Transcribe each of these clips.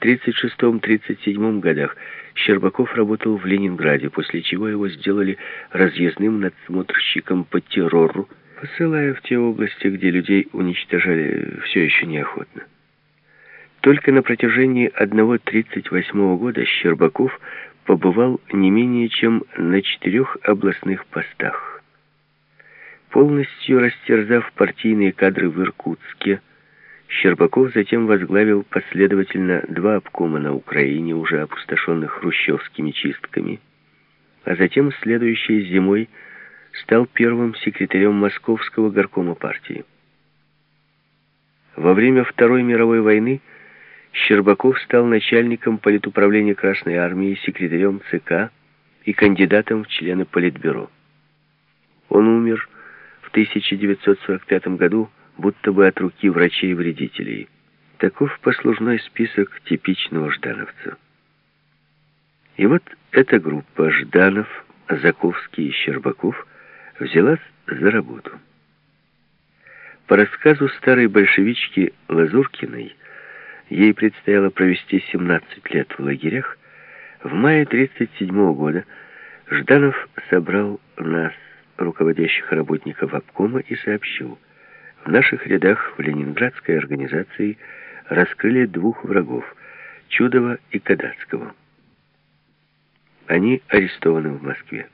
В 1936-1937 годах Щербаков работал в Ленинграде, после чего его сделали разъездным надсмотрщиком по террору, посылая в те области, где людей уничтожали все еще неохотно. Только на протяжении одного 1938 года Щербаков побывал не менее чем на четырех областных постах. Полностью растерзав партийные кадры в Иркутске, Щербаков затем возглавил последовательно два обкома на Украине, уже опустошенных хрущевскими чистками, а затем следующей зимой стал первым секретарем Московского горкома партии. Во время Второй мировой войны Щербаков стал начальником политуправления Красной Армии, секретарем ЦК и кандидатом в члены Политбюро. Он умер в 1945 году будто бы от руки врачей-вредителей. Таков послужной список типичного ждановца. И вот эта группа Жданов, Заковский и Щербаков взялась за работу. По рассказу старой большевички Лазуркиной, ей предстояло провести 17 лет в лагерях, в мае 1937 года Жданов собрал нас, руководящих работников обкома, и сообщил – в наших рядах в ленинградской организации раскрыли двух врагов – Чудова и Кадацкого. Они арестованы в Москве.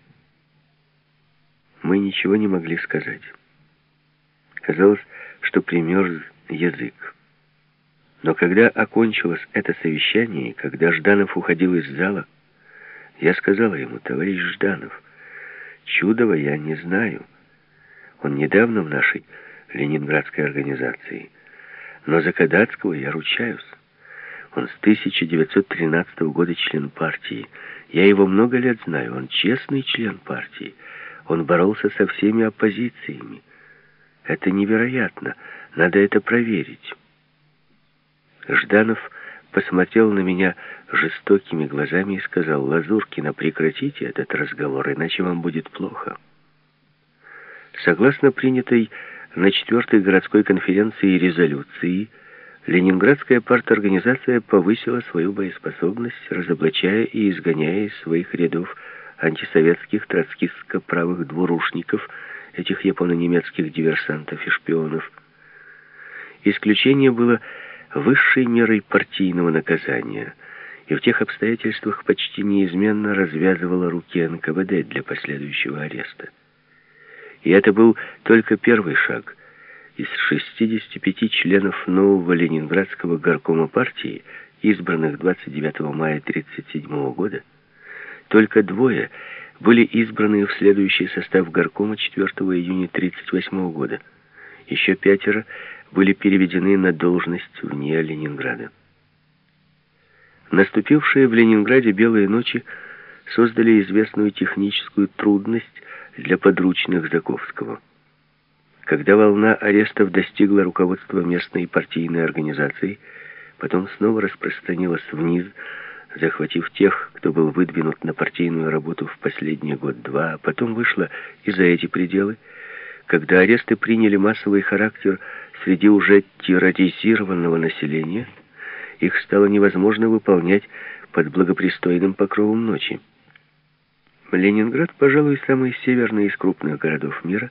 Мы ничего не могли сказать. Казалось, что примерз язык. Но когда окончилось это совещание, когда Жданов уходил из зала, я сказала ему, товарищ Жданов, Чудова я не знаю. Он недавно в нашей ленинградской организации. Но за Кадацкого я ручаюсь. Он с 1913 года член партии. Я его много лет знаю. Он честный член партии. Он боролся со всеми оппозициями. Это невероятно. Надо это проверить. Жданов посмотрел на меня жестокими глазами и сказал, «Лазуркина, прекратите этот разговор, иначе вам будет плохо». Согласно принятой на четвертой городской конференции резолюции Ленинградская парторганизация повысила свою боеспособность, разоблачая и изгоняя из своих рядов антисоветских троцкистско-правых двурушников, этих японо-немецких диверсантов и шпионов. Исключение было высшей мерой партийного наказания, и в тех обстоятельствах почти неизменно развязывала руки НКВД для последующего ареста. И это был только первый шаг. Из 65 членов нового Ленинградского горкома партии, избранных 29 мая 1937 года, только двое были избраны в следующий состав горкома 4 июня 1938 года. Еще пятеро были переведены на должность вне Ленинграда. Наступившие в Ленинграде белые ночи создали известную техническую трудность для подручных Заковского. Когда волна арестов достигла руководства местной партийной организации, потом снова распространилась вниз, захватив тех, кто был выдвинут на партийную работу в последний год-два, а потом вышла и за эти пределы, когда аресты приняли массовый характер среди уже терроризированного населения, их стало невозможно выполнять под благопристойным покровом ночи. Ленинград, пожалуй, самый северный из крупных городов мира.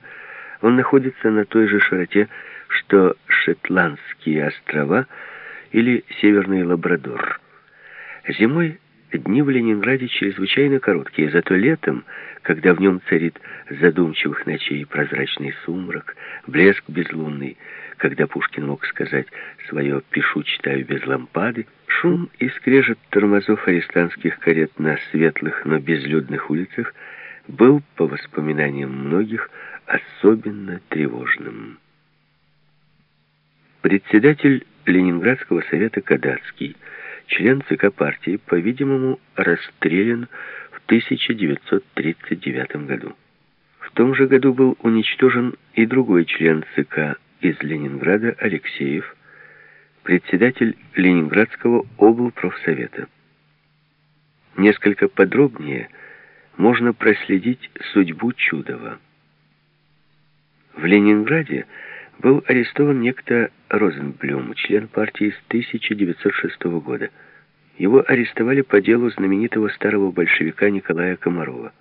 Он находится на той же широте, что Шетландские острова или Северный Лабрадор. Зимой дни в Ленинграде чрезвычайно короткие, зато летом, когда в нем царит задумчивых ночей прозрачный сумрак, блеск безлунный, когда Пушкин мог сказать свое «пишу, читаю без лампады», шум и скрежет тормозов арестантских карет на светлых, но безлюдных улицах был, по воспоминаниям многих, особенно тревожным. Председатель Ленинградского совета Кадацкий, член ЦК партии, по-видимому, расстрелян в 1939 году. В том же году был уничтожен и другой член ЦК из Ленинграда Алексеев, председатель Ленинградского облпрофсовета. Несколько подробнее можно проследить судьбу Чудова. В Ленинграде был арестован некто Розенблюм, член партии с 1906 года. Его арестовали по делу знаменитого старого большевика Николая Комарова.